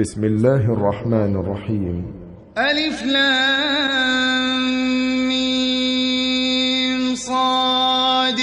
بسم الله الرحمن الرحيم. ألف لام صاد.